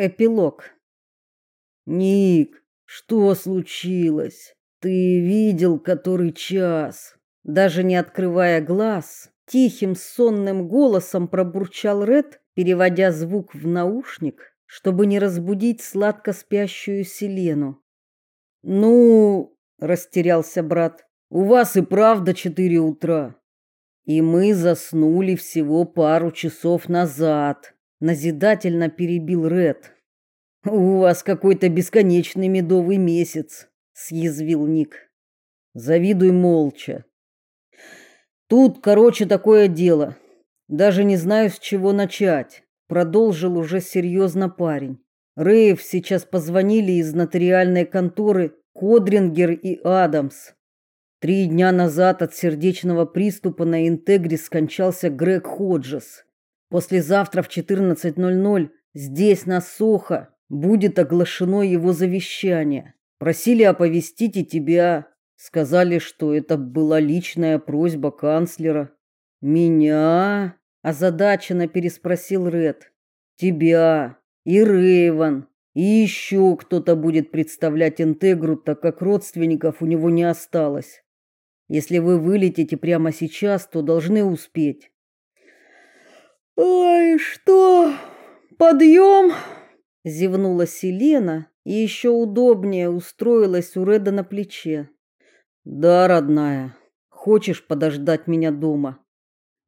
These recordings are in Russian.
Эпилог. Ник, что случилось? Ты видел, который час? Даже не открывая глаз, тихим сонным голосом пробурчал Ред, переводя звук в наушник, чтобы не разбудить сладко спящую Селену. Ну, растерялся брат. У вас и правда четыре утра. И мы заснули всего пару часов назад назидательно перебил Ред. У вас какой-то бесконечный медовый месяц, съязвил Ник. Завидуй молча. Тут, короче, такое дело. Даже не знаю, с чего начать, продолжил уже серьезно парень. Рейв сейчас позвонили из нотариальной конторы Кодрингер и Адамс. Три дня назад от сердечного приступа на Интегре скончался Грег Ходжес. Послезавтра в 14:00 здесь на Сохо будет оглашено его завещание. Просили оповестить и тебя. Сказали, что это была личная просьба канцлера. Меня? озадаченно переспросил Ред. Тебя и Рейвен, и еще кто-то будет представлять Интегру, так как родственников у него не осталось. Если вы вылетите прямо сейчас, то должны успеть. «Ой, что? Подъем?» Зевнула Селена и еще удобнее устроилась у Реда на плече. «Да, родная, хочешь подождать меня дома?»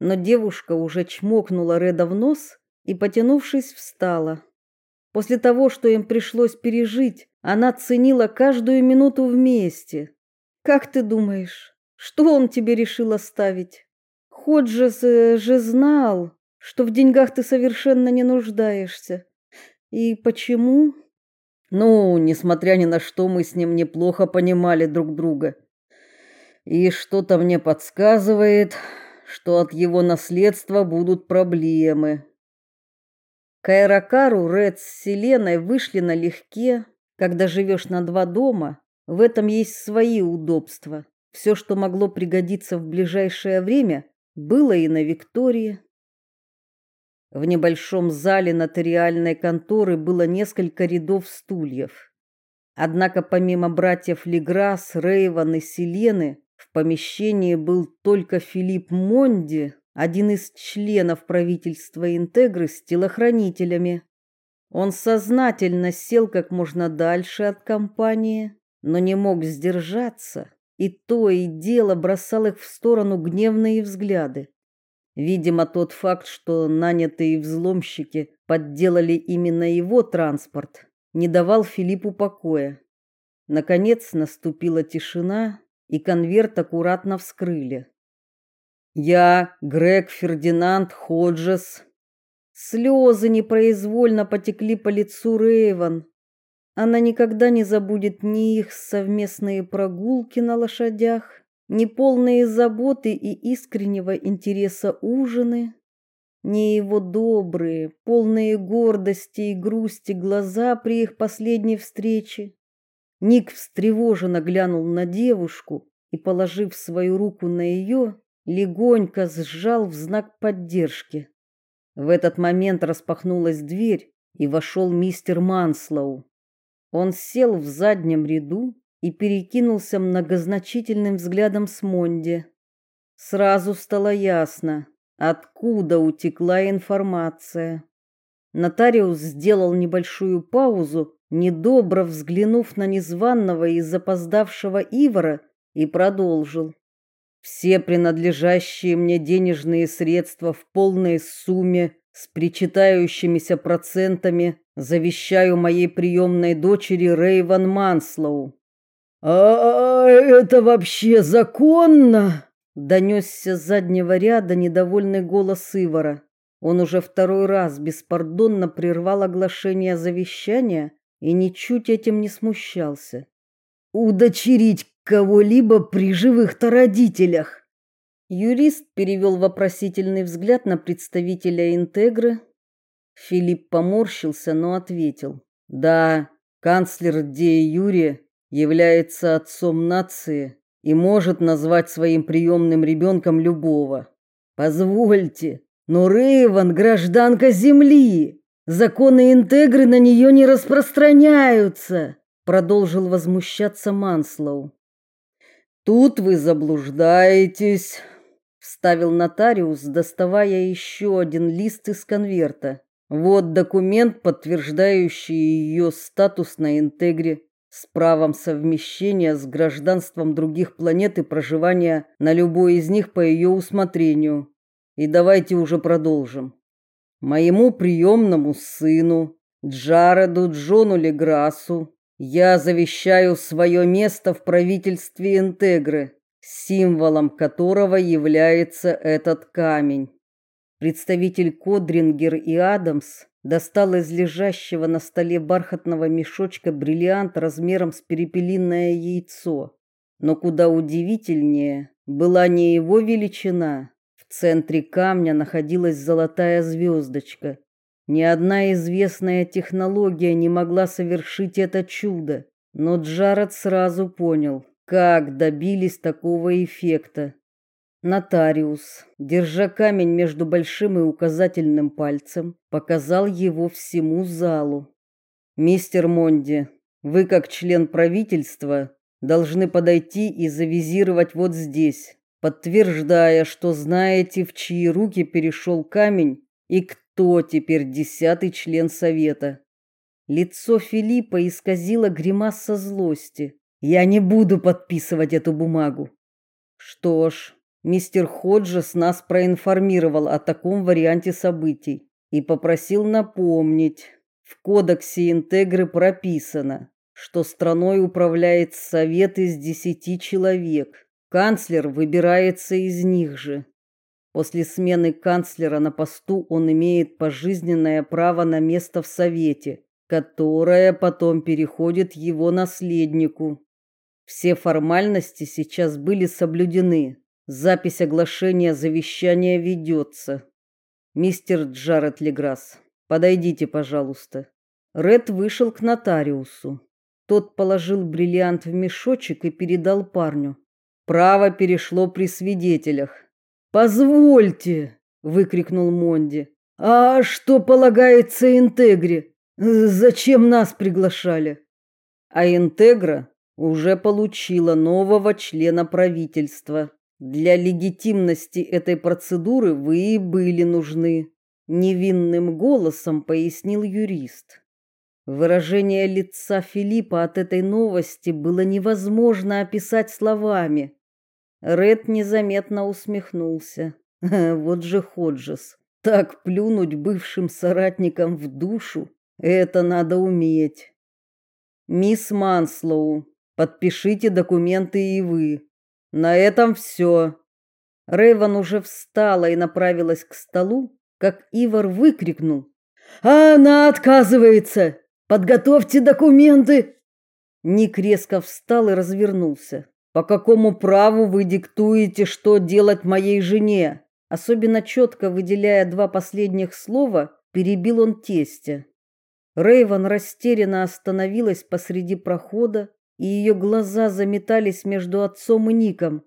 Но девушка уже чмокнула Реда в нос и, потянувшись, встала. После того, что им пришлось пережить, она ценила каждую минуту вместе. «Как ты думаешь, что он тебе решил оставить? Ходжес э, же знал, что в деньгах ты совершенно не нуждаешься. И почему? Ну, несмотря ни на что, мы с ним неплохо понимали друг друга. И что-то мне подсказывает, что от его наследства будут проблемы. Кайракару Ред с Селеной вышли налегке. Когда живешь на два дома, в этом есть свои удобства. Все, что могло пригодиться в ближайшее время, было и на Виктории. В небольшом зале нотариальной конторы было несколько рядов стульев. Однако помимо братьев Леграс, Рейван и Селены, в помещении был только Филипп Монди, один из членов правительства Интегры с телохранителями. Он сознательно сел как можно дальше от компании, но не мог сдержаться, и то и дело бросал их в сторону гневные взгляды. Видимо, тот факт, что нанятые взломщики подделали именно его транспорт, не давал Филиппу покоя. Наконец наступила тишина, и конверт аккуратно вскрыли. Я, Грег Фердинанд Ходжес. Слезы непроизвольно потекли по лицу Рейвен. Она никогда не забудет ни их совместные прогулки на лошадях, неполные заботы и искреннего интереса ужины, не его добрые, полные гордости и грусти глаза при их последней встрече. Ник встревоженно глянул на девушку и, положив свою руку на ее, легонько сжал в знак поддержки. В этот момент распахнулась дверь, и вошел мистер Манслоу. Он сел в заднем ряду, и перекинулся многозначительным взглядом с Монди. Сразу стало ясно, откуда утекла информация. Нотариус сделал небольшую паузу, недобро взглянув на незваного и запоздавшего Ивара, и продолжил. Все принадлежащие мне денежные средства в полной сумме с причитающимися процентами завещаю моей приемной дочери Рейван Манслоу. «А это вообще законно?» Донесся с заднего ряда недовольный голос Ивара. Он уже второй раз беспардонно прервал оглашение завещания и ничуть этим не смущался. «Удочерить кого-либо при живых-то родителях?» Юрист перевел вопросительный взгляд на представителя Интегры. Филипп поморщился, но ответил. «Да, канцлер Де Юрия является отцом нации и может назвать своим приемным ребенком любого. Позвольте, но Рейвен гражданка земли. Законы интегры на нее не распространяются, продолжил возмущаться Манслоу. Тут вы заблуждаетесь, вставил нотариус, доставая еще один лист из конверта. Вот документ, подтверждающий ее статус на интегре с правом совмещения с гражданством других планет и проживания на любой из них по ее усмотрению. И давайте уже продолжим. Моему приемному сыну, Джареду Джону Леграсу, я завещаю свое место в правительстве Интегры, символом которого является этот камень. Представитель Кодрингер и Адамс достал из лежащего на столе бархатного мешочка бриллиант размером с перепелиное яйцо. Но куда удивительнее была не его величина. В центре камня находилась золотая звездочка. Ни одна известная технология не могла совершить это чудо, но Джаред сразу понял, как добились такого эффекта. Нотариус, держа камень между большим и указательным пальцем, показал его всему залу. Мистер Монди, вы как член правительства должны подойти и завизировать вот здесь, подтверждая, что знаете, в чьи руки перешел камень и кто теперь десятый член совета. Лицо Филиппа исказило гримаса злости. Я не буду подписывать эту бумагу. Что ж, Мистер Ходжес нас проинформировал о таком варианте событий и попросил напомнить. В кодексе Интегры прописано, что страной управляет совет из десяти человек. Канцлер выбирается из них же. После смены канцлера на посту он имеет пожизненное право на место в совете, которое потом переходит его наследнику. Все формальности сейчас были соблюдены. Запись оглашения завещания ведется. Мистер Джаред Леграсс, подойдите, пожалуйста. Ред вышел к нотариусу. Тот положил бриллиант в мешочек и передал парню. Право перешло при свидетелях. Позвольте, выкрикнул Монди. А что полагается Интегре? Зачем нас приглашали? А Интегра уже получила нового члена правительства. Для легитимности этой процедуры вы и были нужны, невинным голосом пояснил юрист. Выражение лица Филиппа от этой новости было невозможно описать словами. Ред незаметно усмехнулся. Вот же Ходжес. Так плюнуть бывшим соратникам в душу это надо уметь. Мисс Манслоу, подпишите документы и вы. На этом все. Рейвен уже встала и направилась к столу, как Ивар выкрикнул: "Она отказывается! Подготовьте документы!" Ник резко встал и развернулся. По какому праву вы диктуете, что делать моей жене? Особенно четко выделяя два последних слова, перебил он тестя. Рейвен растерянно остановилась посреди прохода, и ее глаза заметались между отцом и Ником.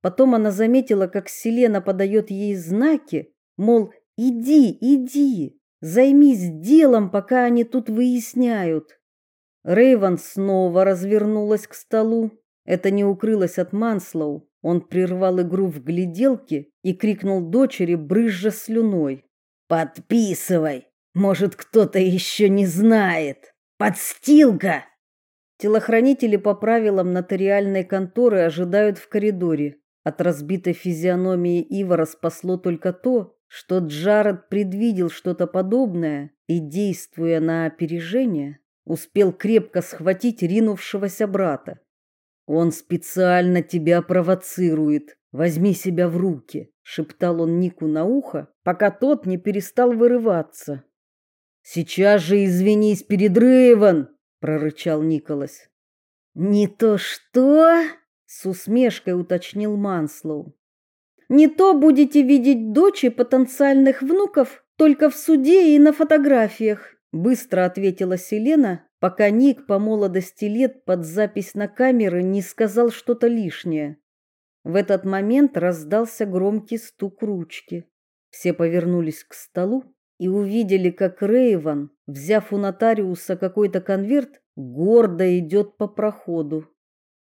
Потом она заметила, как Селена подает ей знаки, мол, иди, иди, займись делом, пока они тут выясняют. Рейвен снова развернулась к столу. Это не укрылось от Манслоу. Он прервал игру в гляделки и крикнул дочери, брызжа слюной: "Подписывай! Может, кто-то еще не знает. Подстилка!" Телохранители по правилам нотариальной конторы ожидают в коридоре. От разбитой физиономии Ивара спасло только то, что Джаред предвидел что-то подобное и, действуя на опережение, успел крепко схватить ринувшегося брата. Он специально тебя провоцирует. Возьми себя в руки, шептал он Нику на ухо, пока тот не перестал вырываться. Сейчас же извинись перед Рейвен, прорычал Николас. Не то что? с усмешкой уточнил Манслоу. Не то будете видеть дочь и потенциальных внуков только в суде и на фотографиях, быстро ответила Селена, пока Ник по молодости лет под запись на камеры не сказал что-то лишнее. В этот момент раздался громкий стук ручки. Все повернулись к столу и увидели, как Рейван, взяв у нотариуса какой-то конверт, гордо идет по проходу.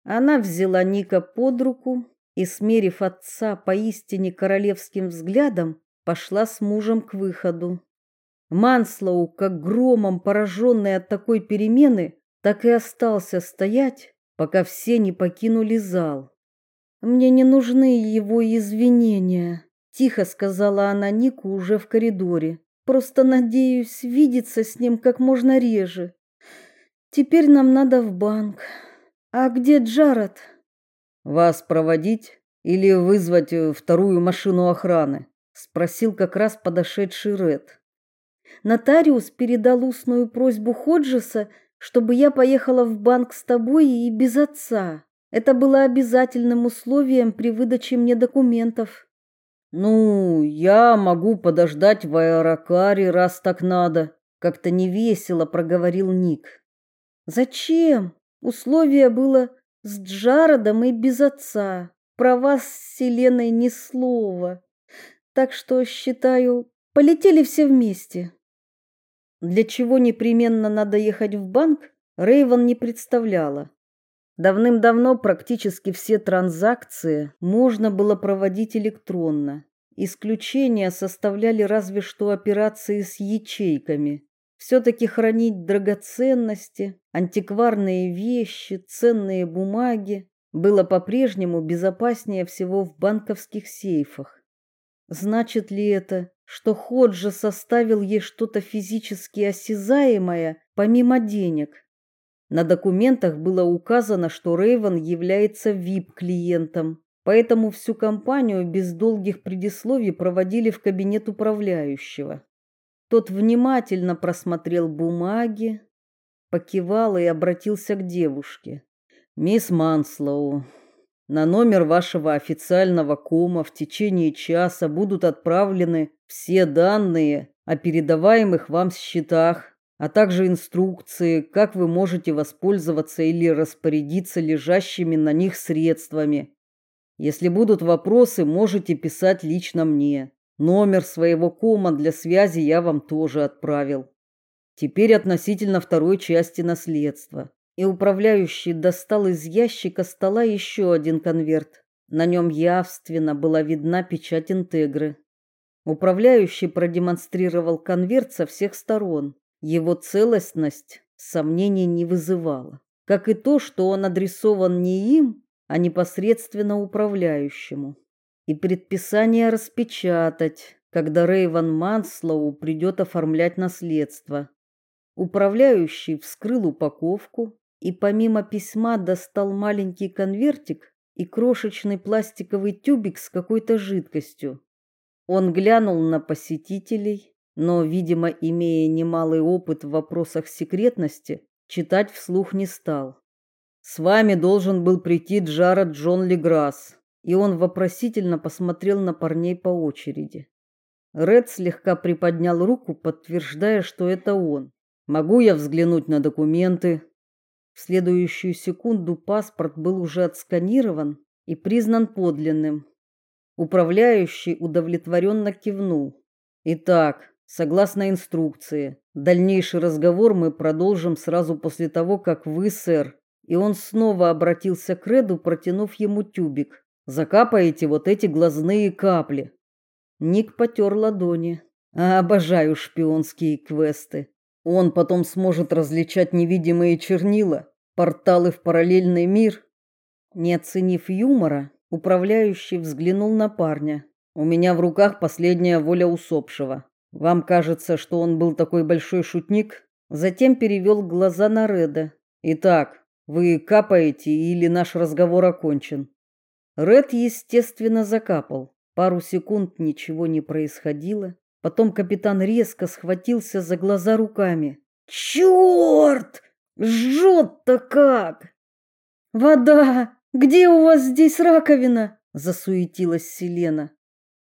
Она взяла Ника под руку и, смерив отца поистине королевским взглядом, пошла с мужем к выходу. Манслоу, как громом пораженный от такой перемены, так и остался стоять, пока все не покинули зал. Мне не нужны его извинения, тихо сказала она Нику уже в коридоре. Просто надеюсь видеться с ним как можно реже. Теперь нам надо в банк. А где Джаред? Вас проводить или вызвать э, вторую машину охраны? спросил как раз подошедший Ред. Нотариус передал устную просьбу Ходжеса, чтобы я поехала в банк с тобой и без отца. Это было обязательным условием при выдаче мне документов. Ну, я могу подождать в аэрокаре, раз так надо, как-то невесело проговорил Ник. Зачем? Условие было с Джародом и без отца. Про вас с Селеной ни слова. Так что, считаю, полетели все вместе. Для чего непременно надо ехать в банк, Рейвен не представляла. Давным-давно практически все транзакции можно было проводить электронно. Исключения составляли разве что операции с ячейками. Все-таки хранить драгоценности, антикварные вещи, ценные бумаги было по-прежнему безопаснее всего в банковских сейфах. Значит ли это, что Ходжа составил ей что-то физически осязаемое, помимо денег? На документах было указано, что Рейвен является VIP-клиентом, поэтому всю компанию без долгих предисловий проводили в кабинет управляющего. Тот внимательно просмотрел бумаги, покивал и обратился к девушке. Мисс Манслоу, на номер вашего официального кома в течение часа будут отправлены все данные о передаваемых вам счетах, а также инструкции, как вы можете воспользоваться или распорядиться лежащими на них средствами. Если будут вопросы, можете писать лично мне. Номер своего кома для связи я вам тоже отправил. Теперь относительно второй части наследства. И управляющий достал из ящика стола еще один конверт. На нем явственно была видна печать Интегры. Управляющий продемонстрировал конверт со всех сторон. Его целостность сомнений не вызывала, как и то, что он адресован не им, а непосредственно управляющему и предписание распечатать, когда Рейван Манслоу придет оформлять наследство. Управляющий вскрыл упаковку и помимо письма достал маленький конвертик и крошечный пластиковый тюбик с какой-то жидкостью. Он глянул на посетителей, но, видимо, имея немалый опыт в вопросах секретности, читать вслух не стал. С вами должен был прийти Джаред Джон Леграсс, и он вопросительно посмотрел на парней по очереди. Ред слегка приподнял руку, подтверждая, что это он. Могу я взглянуть на документы? В следующую секунду паспорт был уже отсканирован и признан подлинным. Управляющий удовлетворенно кивнул. Итак, согласно инструкции, дальнейший разговор мы продолжим сразу после того, как вы, сэр, и он снова обратился к Реду, протянув ему тюбик закапаете вот эти глазные капли. Ник потер ладони. Обожаю шпионские квесты. Он потом сможет различать невидимые чернила, порталы в параллельный мир. Не оценив юмора, управляющий взглянул на парня. У меня в руках последняя воля усопшего. Вам кажется, что он был такой большой шутник? Затем перевел глаза на Реда. Итак, вы капаете или наш разговор окончен? Ред, естественно, закапал. Пару секунд ничего не происходило. Потом капитан резко схватился за глаза руками. «Черт! Жжет-то как!» «Вода! Где у вас здесь раковина?» Засуетилась Селена.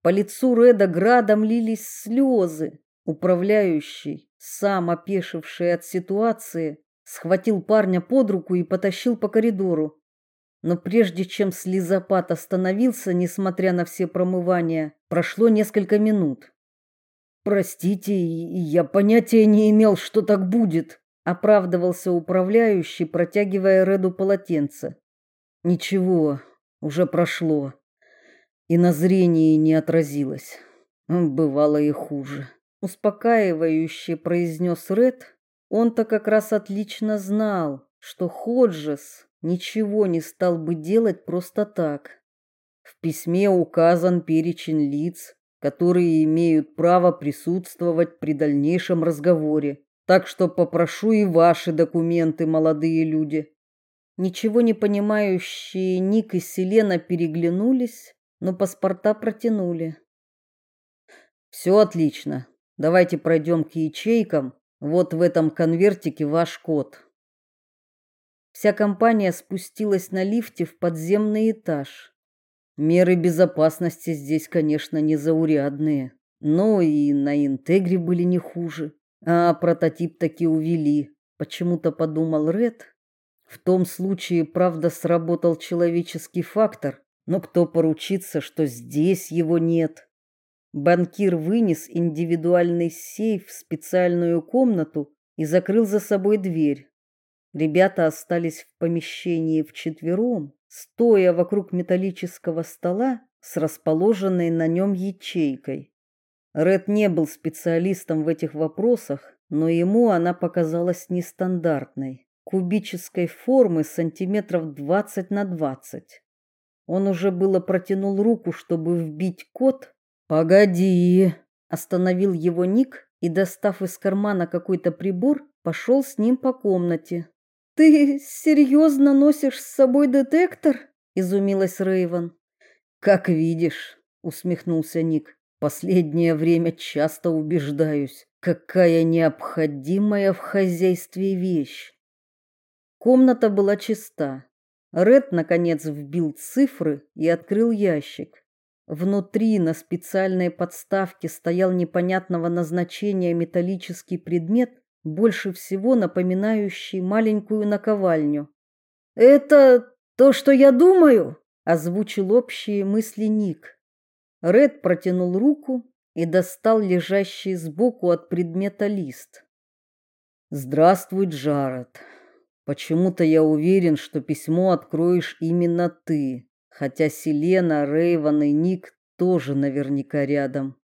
По лицу Реда градом лились слезы. Управляющий, сам опешивший от ситуации, схватил парня под руку и потащил по коридору. Но прежде чем слезопад остановился, несмотря на все промывания, прошло несколько минут. Простите, я понятия не имел, что так будет, оправдывался управляющий, протягивая Реду полотенце. Ничего, уже прошло. И на зрении не отразилось. Бывало и хуже. Успокаивающе произнес Ред. Он-то как раз отлично знал, что Ходжес ничего не стал бы делать просто так. В письме указан перечень лиц, которые имеют право присутствовать при дальнейшем разговоре. Так что попрошу и ваши документы, молодые люди. Ничего не понимающие Ник и Селена переглянулись, но паспорта протянули. Все отлично. Давайте пройдем к ячейкам. Вот в этом конвертике ваш код. Вся компания спустилась на лифте в подземный этаж. Меры безопасности здесь, конечно, не заурядные, но и на Интегре были не хуже. А прототип таки увели, почему-то подумал Ред. В том случае, правда, сработал человеческий фактор, но кто поручится, что здесь его нет? Банкир вынес индивидуальный сейф в специальную комнату и закрыл за собой дверь. Ребята остались в помещении вчетвером, стоя вокруг металлического стола с расположенной на нем ячейкой. Ред не был специалистом в этих вопросах, но ему она показалась нестандартной, кубической формы сантиметров 20 на 20. Он уже было протянул руку, чтобы вбить код. «Погоди!» Остановил его Ник и, достав из кармана какой-то прибор, пошел с ним по комнате. Ты серьезно носишь с собой детектор? изумилась Рейвен. Как видишь, усмехнулся Ник. Последнее время часто убеждаюсь, какая необходимая в хозяйстве вещь. Комната была чиста. Ред наконец вбил цифры и открыл ящик. Внутри на специальной подставке стоял непонятного назначения металлический предмет больше всего напоминающий маленькую наковальню. «Это то, что я думаю?» – озвучил общие мысли Ник. Ред протянул руку и достал лежащий сбоку от предмета лист. «Здравствуй, Джаред. Почему-то я уверен, что письмо откроешь именно ты, хотя Селена, Рейвен и Ник тоже наверняка рядом.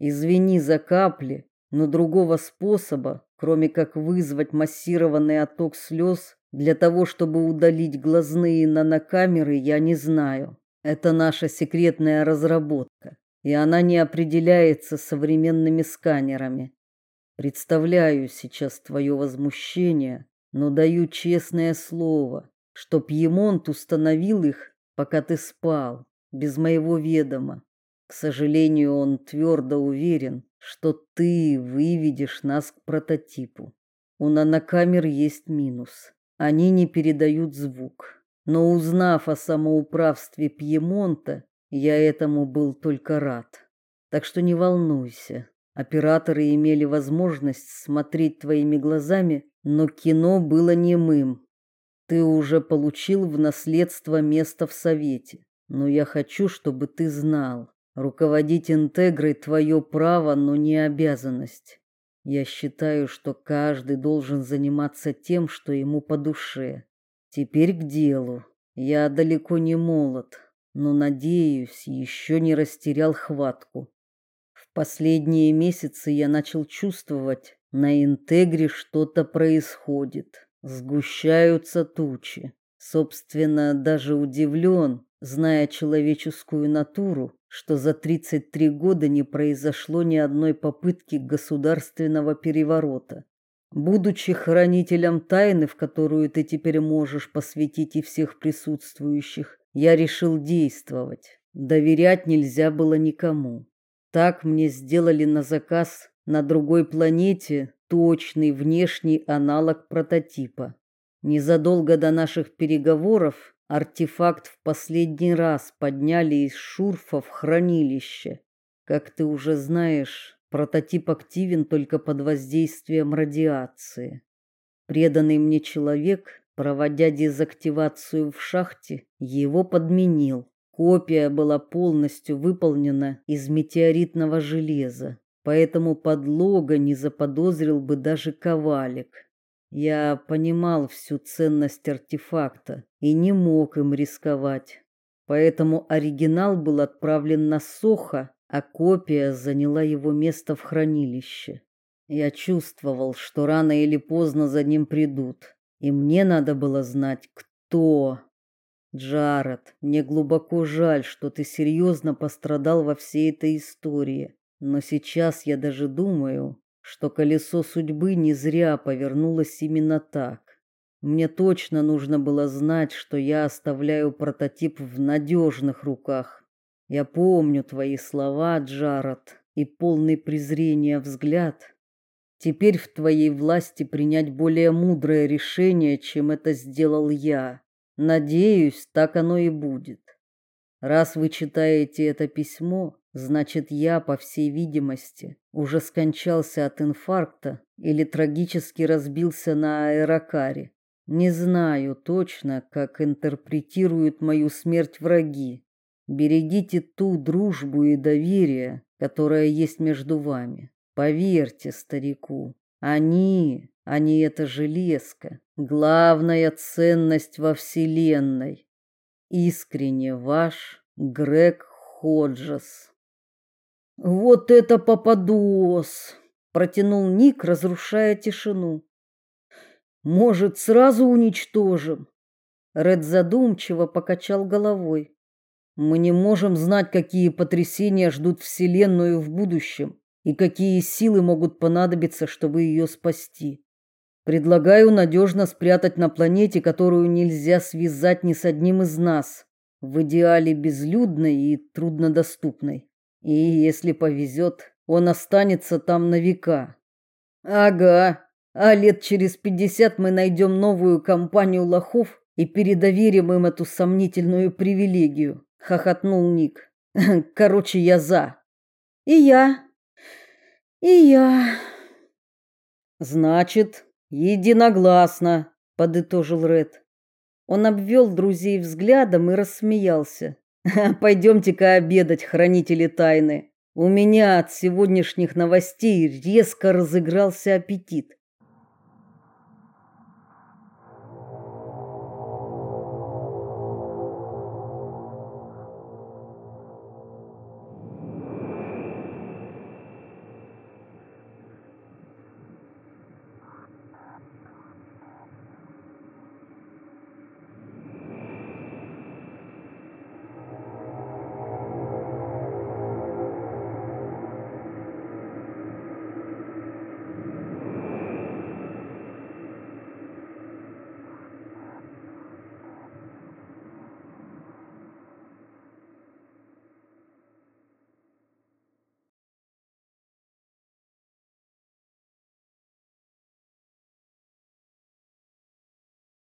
Извини за капли, но другого способа, кроме как вызвать массированный отток слез для того, чтобы удалить глазные нанокамеры, я не знаю. Это наша секретная разработка, и она не определяется современными сканерами. Представляю сейчас твое возмущение, но даю честное слово, что Пьемонт установил их, пока ты спал, без моего ведома. К сожалению, он твердо уверен, что ты выведешь нас к прототипу. У нанокамер есть минус. Они не передают звук. Но узнав о самоуправстве Пьемонта, я этому был только рад. Так что не волнуйся. Операторы имели возможность смотреть твоими глазами, но кино было немым. Ты уже получил в наследство место в совете, но я хочу, чтобы ты знал, Руководить интегрой твое право, но не обязанность. Я считаю, что каждый должен заниматься тем, что ему по душе. Теперь к делу. Я далеко не молод, но надеюсь, еще не растерял хватку. Последние месяцы я начал чувствовать, на интегре что-то происходит. Сгущаются тучи. Собственно, даже удивлен, зная человеческую натуру, что за 33 года не произошло ни одной попытки государственного переворота. Будучи хранителем тайны, в которую ты теперь можешь посвятить и всех присутствующих, я решил действовать. Доверять нельзя было никому. Так мне сделали на заказ на другой планете точный внешний аналог прототипа. Незадолго до наших переговоров Артефакт в последний раз подняли из шурфа в хранилище. Как ты уже знаешь, прототип активен только под воздействием радиации. Преданный мне человек, проводя дезактивацию в шахте, его подменил. Копия была полностью выполнена из метеоритного железа. поэтому подлога не заподозрил бы даже ковалик. Я понимал всю ценность артефакта и не мог им рисковать. Поэтому оригинал был отправлен на Сохо, а копия заняла его место в хранилище. Я чувствовал, что рано или поздно за ним придут, и мне надо было знать, кто. Джаред, мне глубоко жаль, что ты серьезно пострадал во всей этой истории, но сейчас я даже думаю, что колесо судьбы не зря повернулось именно так. Мне точно нужно было знать, что я оставляю прототип в надежных руках. Я помню твои слова, Джаред, и полный презрения взгляд. Теперь в твоей власти принять более мудрое решение, чем это сделал я. Надеюсь, так оно и будет. Раз вы читаете это письмо, значит, я, по всей видимости, уже скончался от инфаркта или трагически разбился на аэрокаре. Не знаю точно, как интерпретируют мою смерть враги. Берегите ту дружбу и доверие, которое есть между вами. Поверьте старику, они, они это железка, главная ценность во вселенной. Искренне ваш Грег Ходжес. Вот это попадос, протянул Ник, разрушая тишину. Может, сразу уничтожим? Ред задумчиво покачал головой. Мы не можем знать, какие потрясения ждут вселенную в будущем и какие силы могут понадобиться, чтобы ее спасти. Предлагаю надежно спрятать на планете, которую нельзя связать ни с одним из нас, в идеале безлюдной и труднодоступной. И если повезет, он останется там на века. Ага, а лет через пятьдесят мы найдем новую компанию лохов и передоверим им эту сомнительную привилегию, хохотнул Ник. Короче, я за. И я. И я. Значит, единогласно, подытожил Ред. Он обвел друзей взглядом и рассмеялся. Пойдемте-ка обедать, хранители тайны. У меня от сегодняшних новостей резко разыгрался аппетит.